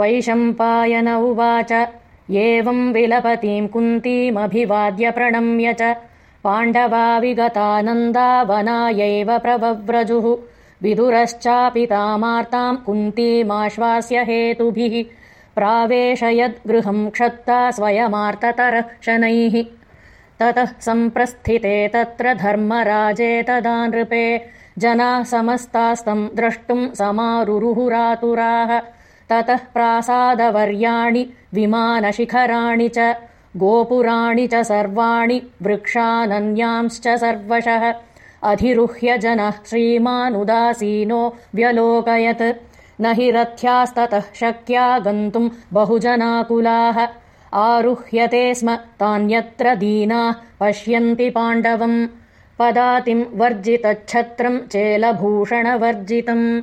वैशम्पायन उवाच। एवम् विलपतीम् कुन्तीमभिवाद्य प्रणम्य च। पाण्डवा विगतानन्दा वनायैव प्रवव्रजुः। विदुरश्चापि तामार्ताम् कुन्तीमाश्वास्य हेतुभिः। प्रावेशयद्गृहम् क्षत्ता स्वयमार्ततरः शनैः ततः सम्प्रस्थिते तत्र धर्मराजे तदा नृपे जनाः समस्तास्तम् द्रष्टुम् समारुरुहुरातुराः ततः प्रासादवर्याणि विमानशिखराणि च गोपुराणि च सर्वाणि वृक्षानन्यांश्च सर्वशः। अधिरुह्य जनः श्रीमानुदासीनो व्यलोकयत्। न हि रथ्यास्ततः शक्या गन्तुम् बहुजनाकुलाः। आरुह्यते स्म तान्यत्र दीनाः पश्यन्ति पाण्डवम्। पदातिम् वर्जितच्छत्रम् चेलभूषणवर्जितम्